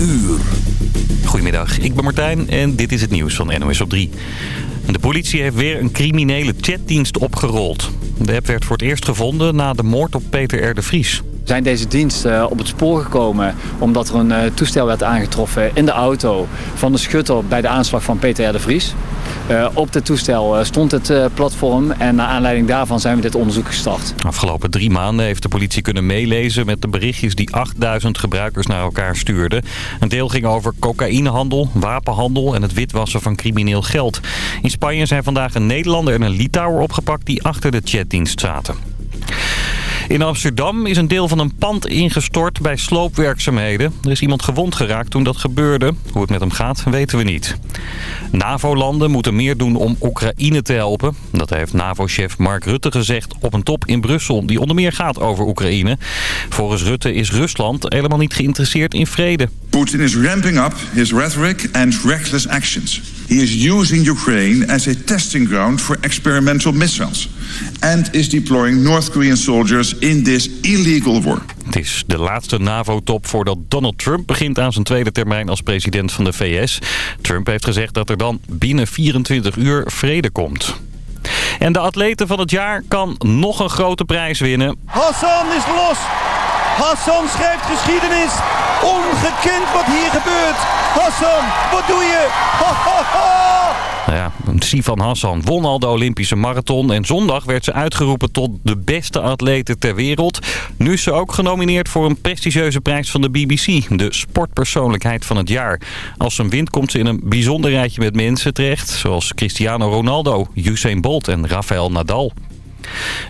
uur. Goedemiddag, ik ben Martijn en dit is het nieuws van NOS op 3. De politie heeft weer een criminele chatdienst opgerold. De app werd voor het eerst gevonden na de moord op Peter R. de Vries zijn deze dienst uh, op het spoor gekomen omdat er een uh, toestel werd aangetroffen in de auto van de schutter bij de aanslag van Peter de Vries. Uh, op het toestel stond het platform en naar aanleiding daarvan zijn we dit onderzoek gestart. Afgelopen drie maanden heeft de politie kunnen meelezen met de berichtjes die 8000 gebruikers naar elkaar stuurden. Een deel ging over cocaïnehandel, wapenhandel en het witwassen van crimineel geld. In Spanje zijn vandaag een Nederlander en een Litouwer opgepakt die achter de chatdienst zaten. In Amsterdam is een deel van een pand ingestort bij sloopwerkzaamheden. Er is iemand gewond geraakt toen dat gebeurde. Hoe het met hem gaat, weten we niet. NAVO-landen moeten meer doen om Oekraïne te helpen. Dat heeft NAVO-chef Mark Rutte gezegd op een top in Brussel... die onder meer gaat over Oekraïne. Volgens Rutte is Rusland helemaal niet geïnteresseerd in vrede. Putin is ramping up his rhetoric and reckless actions. He is using Ukraine as a testing ground for experimental missiles and is deploying North Korean soldiers in this illegal war. Het is de laatste NAVO-top voordat Donald Trump begint aan zijn tweede termijn als president van de VS. Trump heeft gezegd dat er dan binnen 24 uur vrede komt. En de atleten van het jaar kan nog een grote prijs winnen. Hassan is los! Hassan schrijft geschiedenis! Ongekend wat hier gebeurt! Hassan, wat doe je? Nou ja, Sivan Hassan won al de Olympische marathon en zondag werd ze uitgeroepen tot de beste atlete ter wereld. Nu is ze ook genomineerd voor een prestigieuze prijs van de BBC, de sportpersoonlijkheid van het jaar. Als ze wint komt ze in een bijzonder rijtje met mensen terecht, zoals Cristiano Ronaldo, Usain Bolt en Rafael Nadal.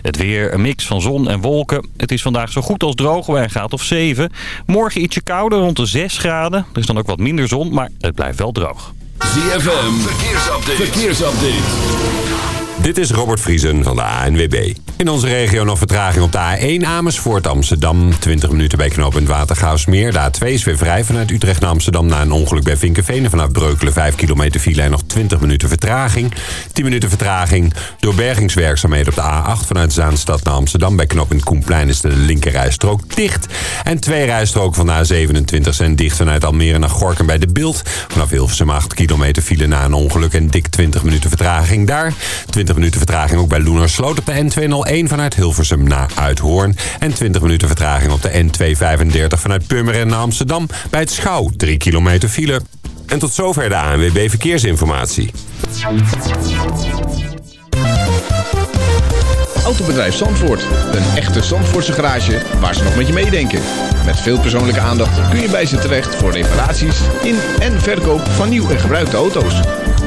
Het weer, een mix van zon en wolken. Het is vandaag zo goed als droog bij een graad of 7. Morgen ietsje kouder, rond de 6 graden. Er is dan ook wat minder zon, maar het blijft wel droog. ZFM, verkeersupdate. verkeersupdate. Dit is Robert Vriesen van de ANWB. In onze regio nog vertraging op de A1 Amersfoort Amsterdam. 20 minuten bij knooppunt Watergaasmeer. De A2 is weer vrij vanuit Utrecht naar Amsterdam... na een ongeluk bij Vinkenveen. Vanaf Breukelen 5 kilometer file en nog 20 minuten vertraging. 10 minuten vertraging door bergingswerkzaamheden op de A8... vanuit Zaanstad naar Amsterdam. Bij knooppunt Koenplein is de linkerrijstrook dicht. En twee rijstroken van de A27 zijn dicht vanuit Almere naar Gorken bij de Beeld. Vanaf Hilversum 8 kilometer file na een ongeluk... en dik 20 minuten vertraging daar. 20 minuten vertraging ook bij Loenersloot op de N201 vanuit Hilversum naar Uithoorn. En 20 minuten vertraging op de N235 vanuit Purmerend naar Amsterdam bij het Schouw. 3 kilometer file. En tot zover de ANWB Verkeersinformatie. Autobedrijf Zandvoort. Een echte Zandvoortse garage waar ze nog met je meedenken. Met veel persoonlijke aandacht kun je bij ze terecht voor reparaties in en verkoop van nieuw en gebruikte auto's.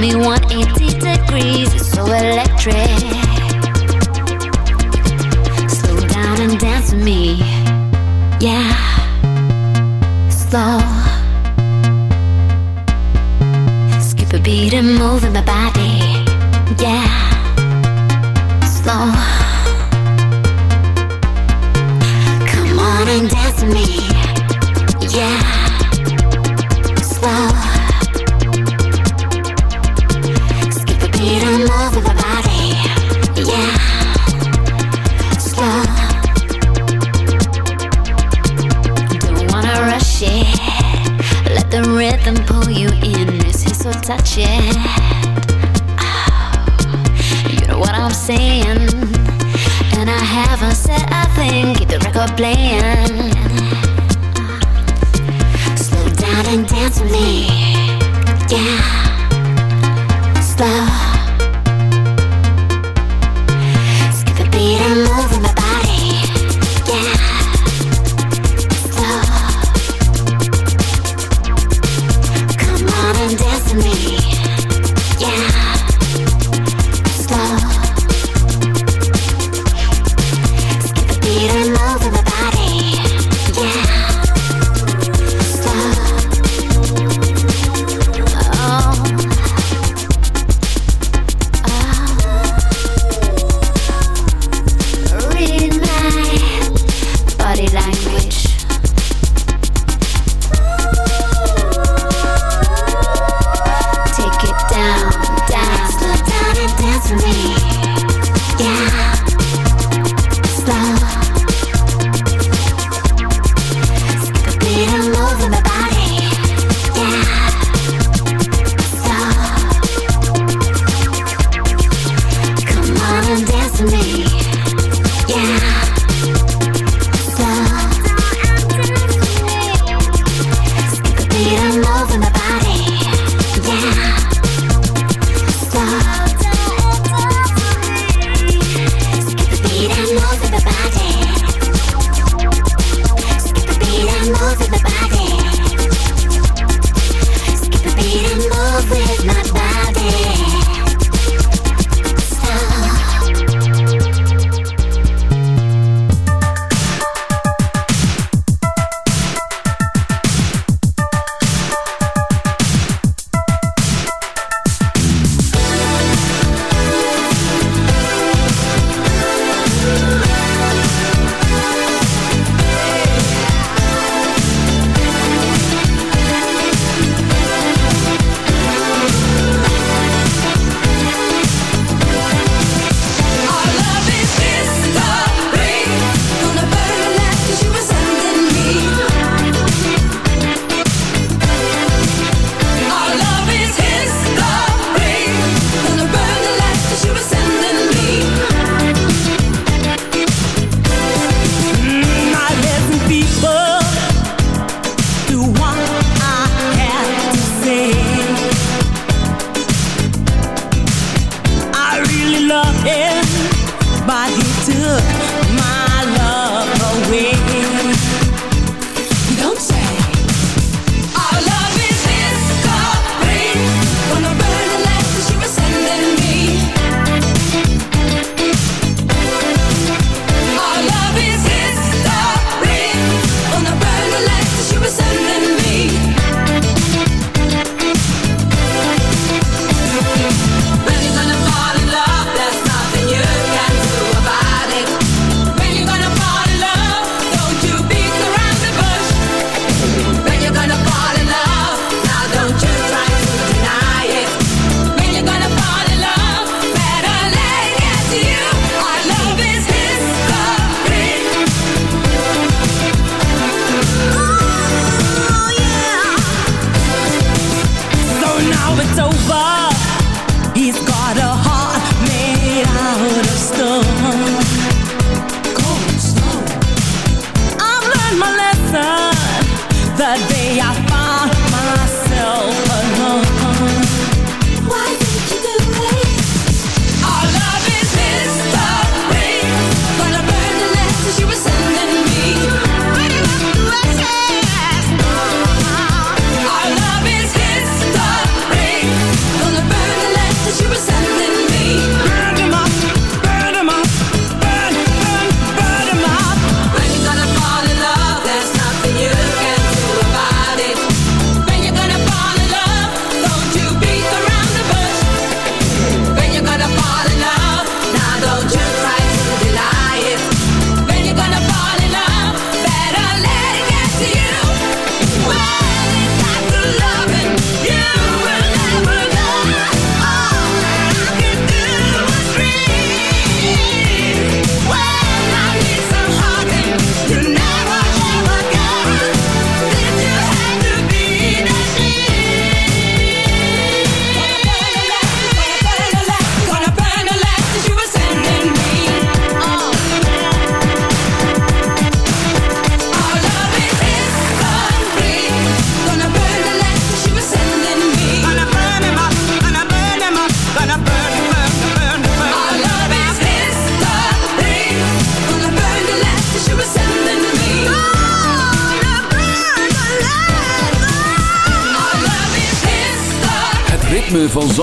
Me 180 degrees. It's so electric. Slow down and dance with me. Yeah. Slow. Skip a beat and move in my body. Yeah. Slow. Come on and dance with me.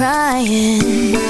crying.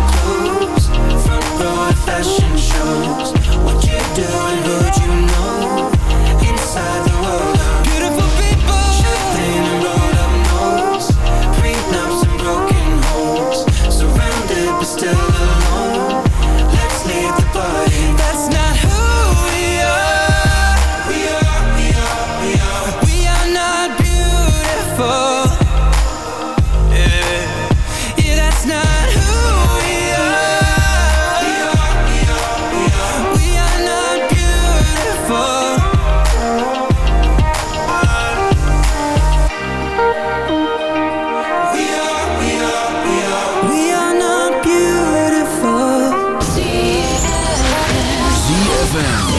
fashion shows. What you do and who'd you know? Inside ZFM.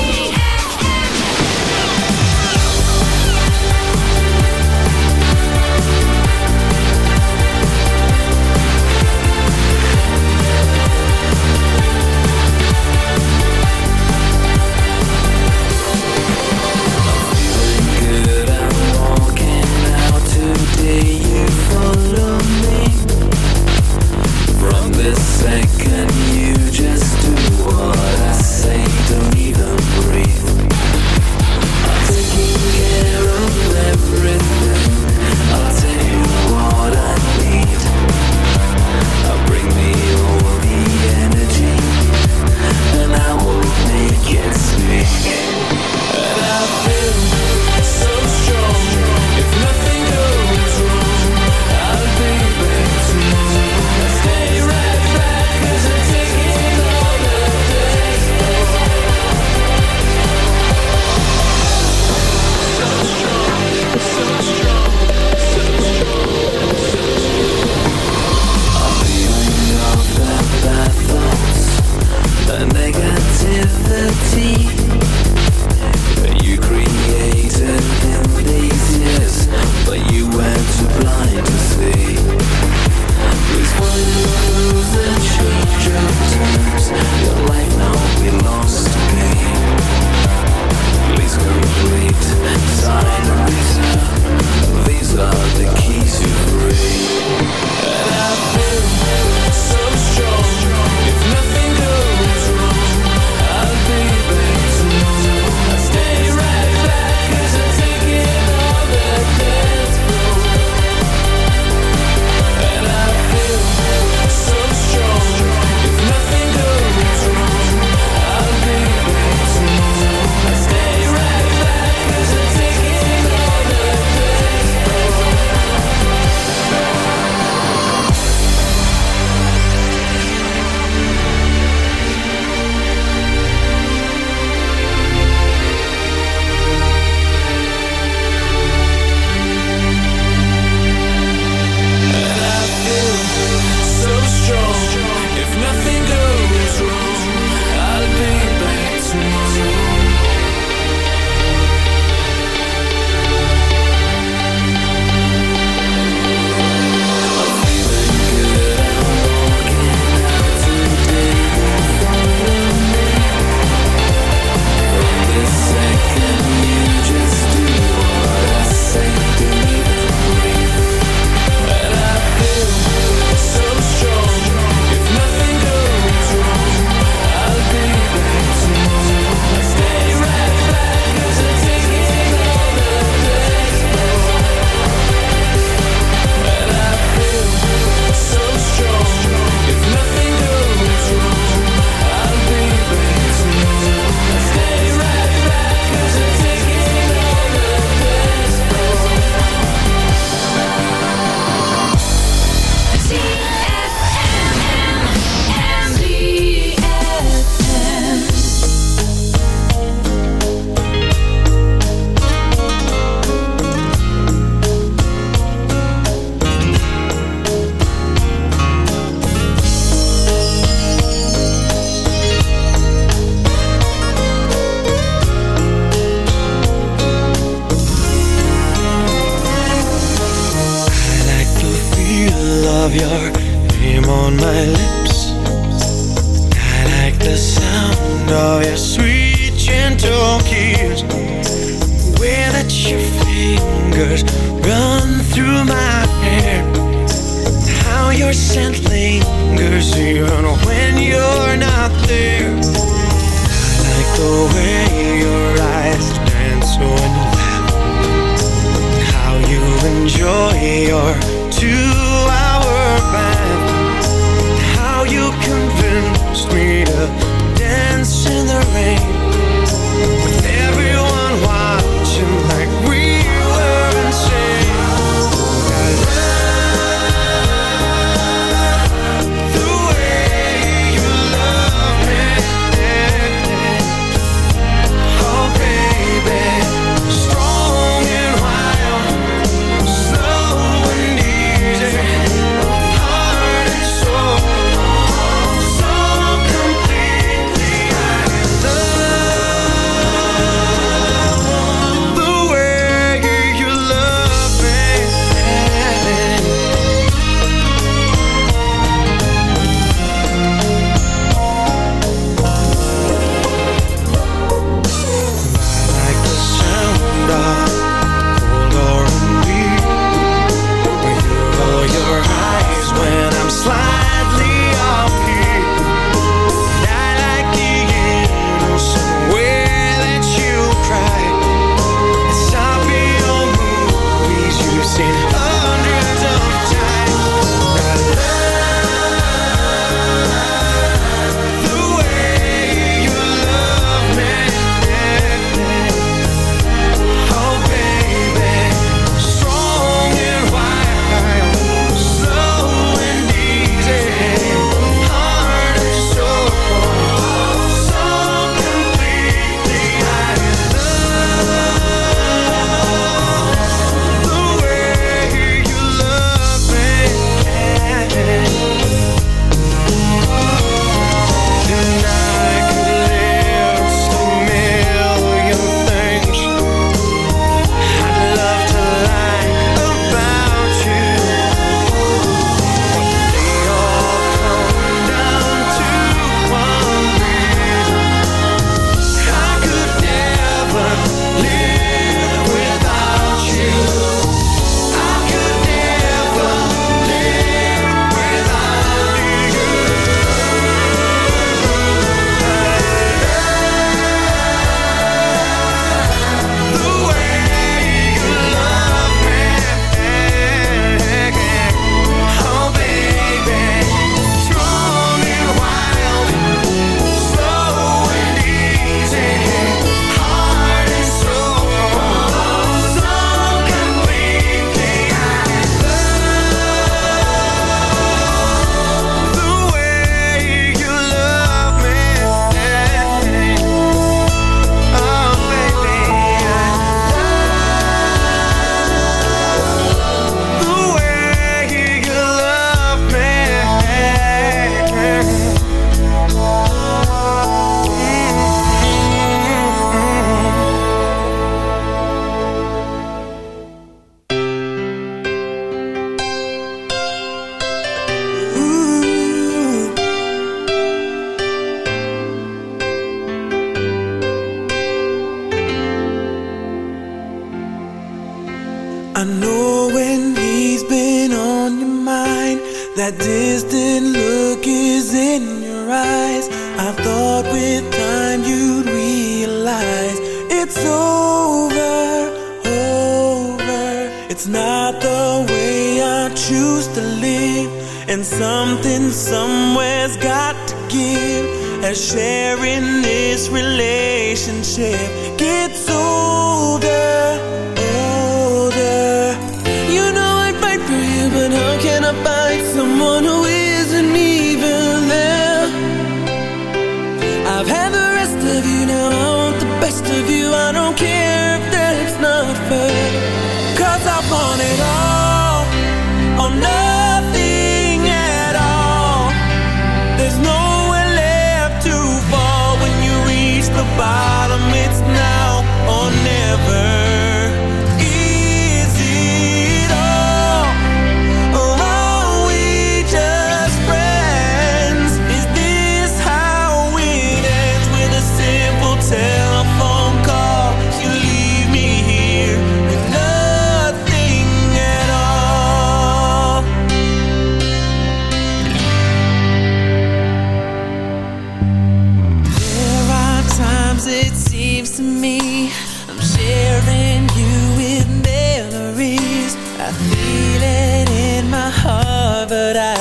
but I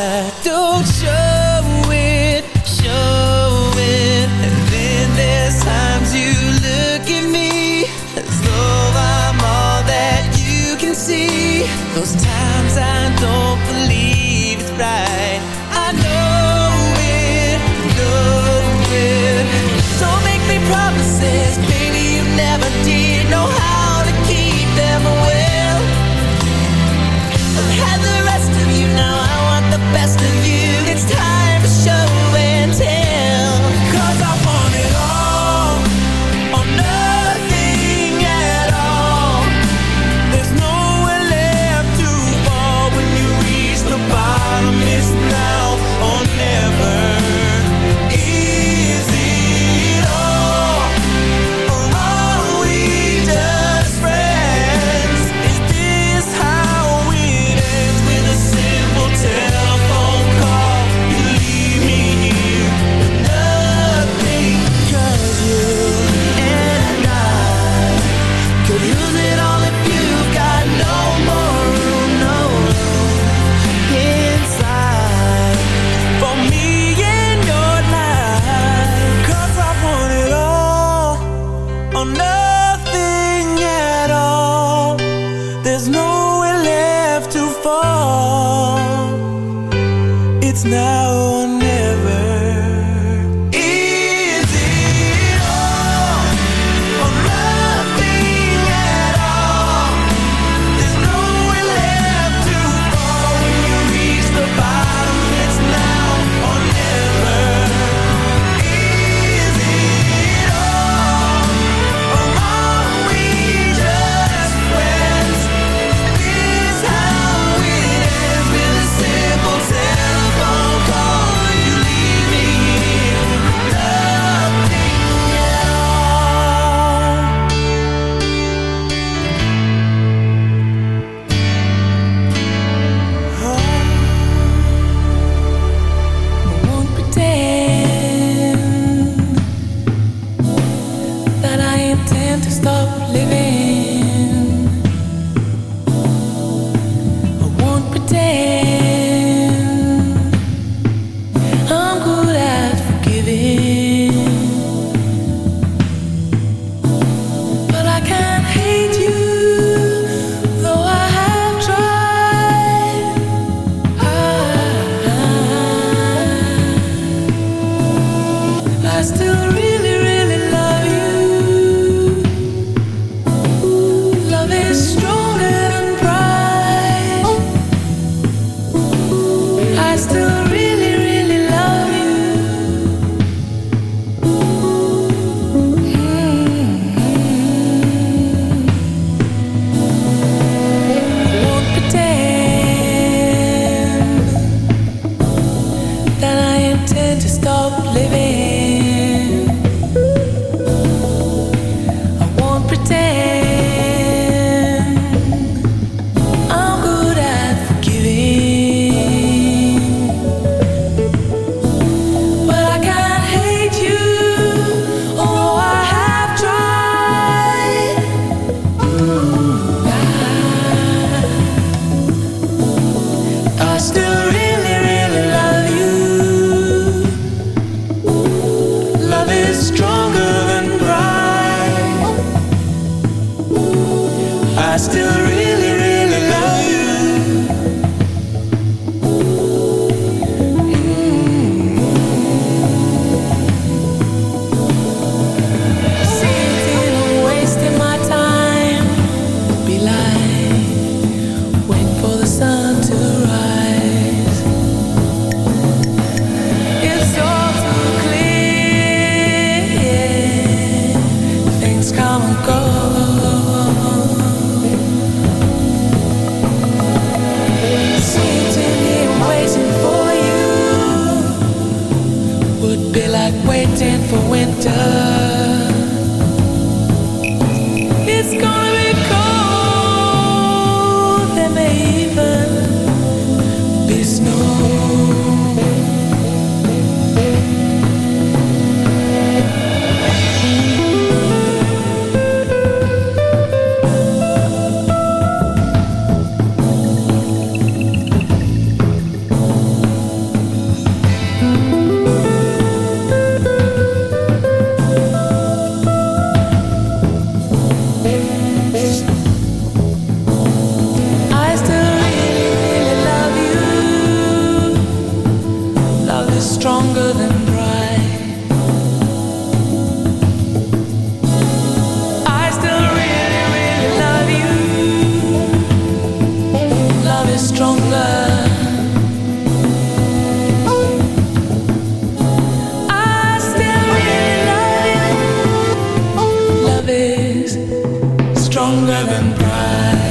stronger than pride.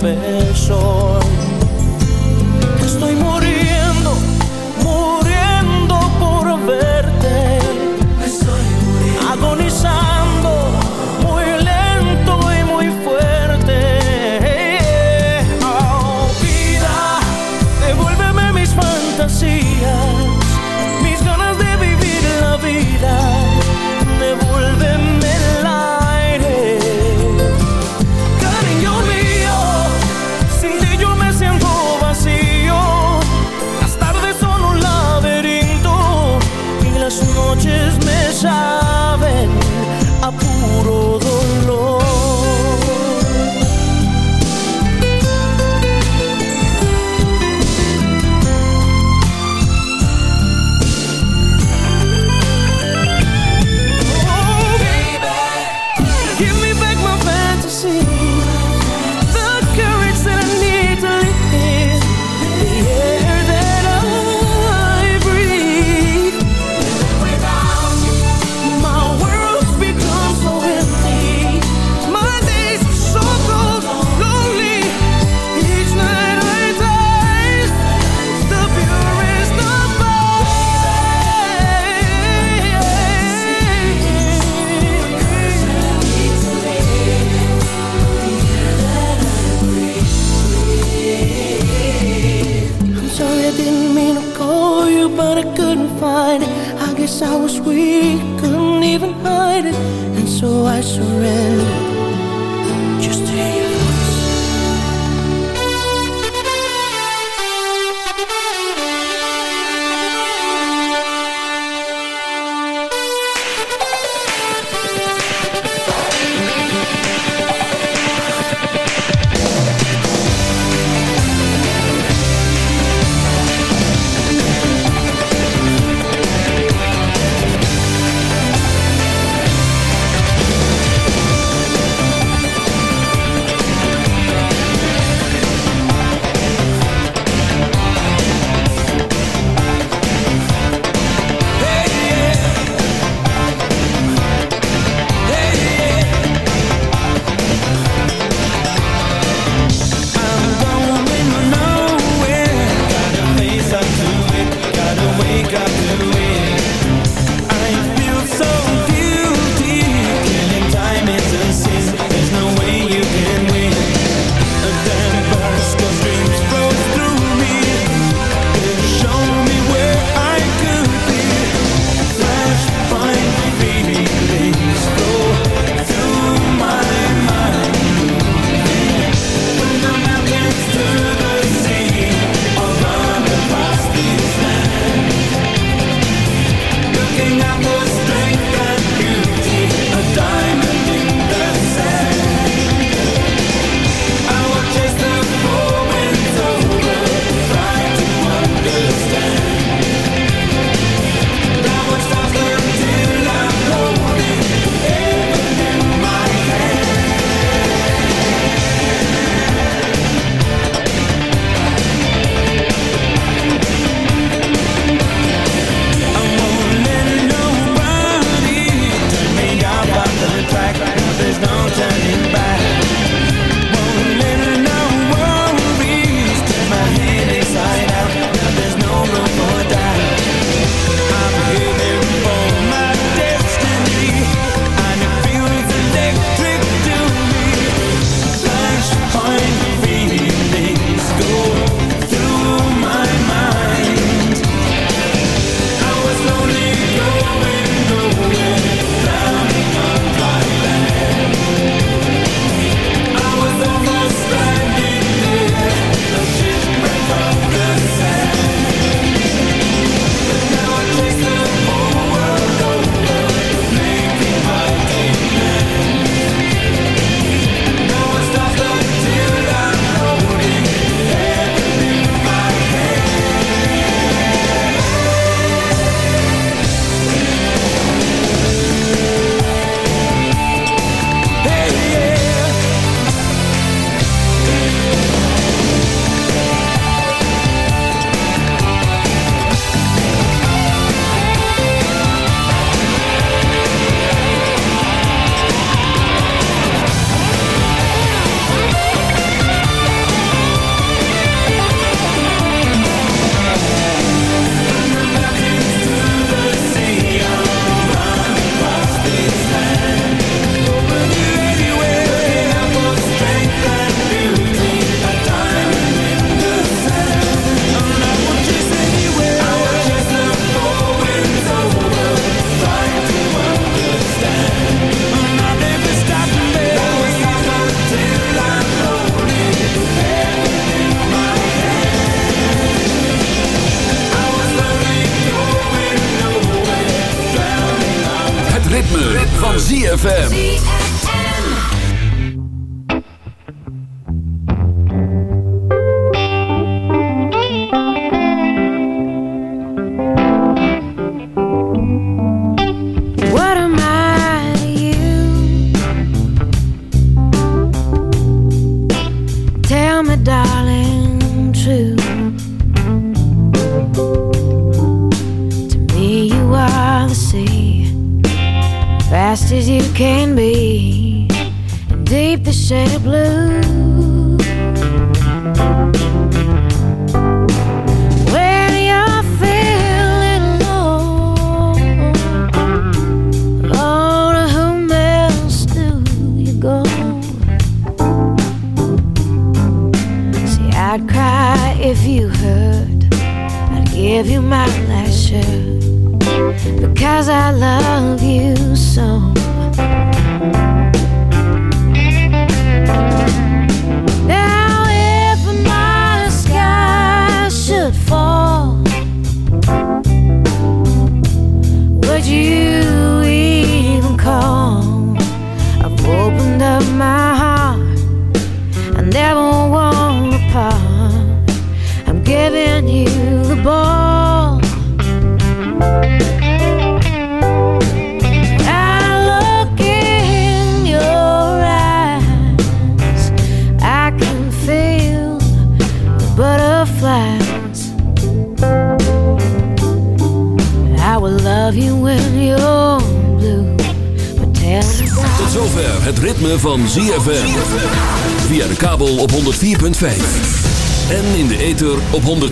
special